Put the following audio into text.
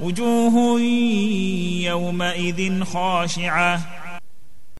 وجوه يومئذ خاشعة.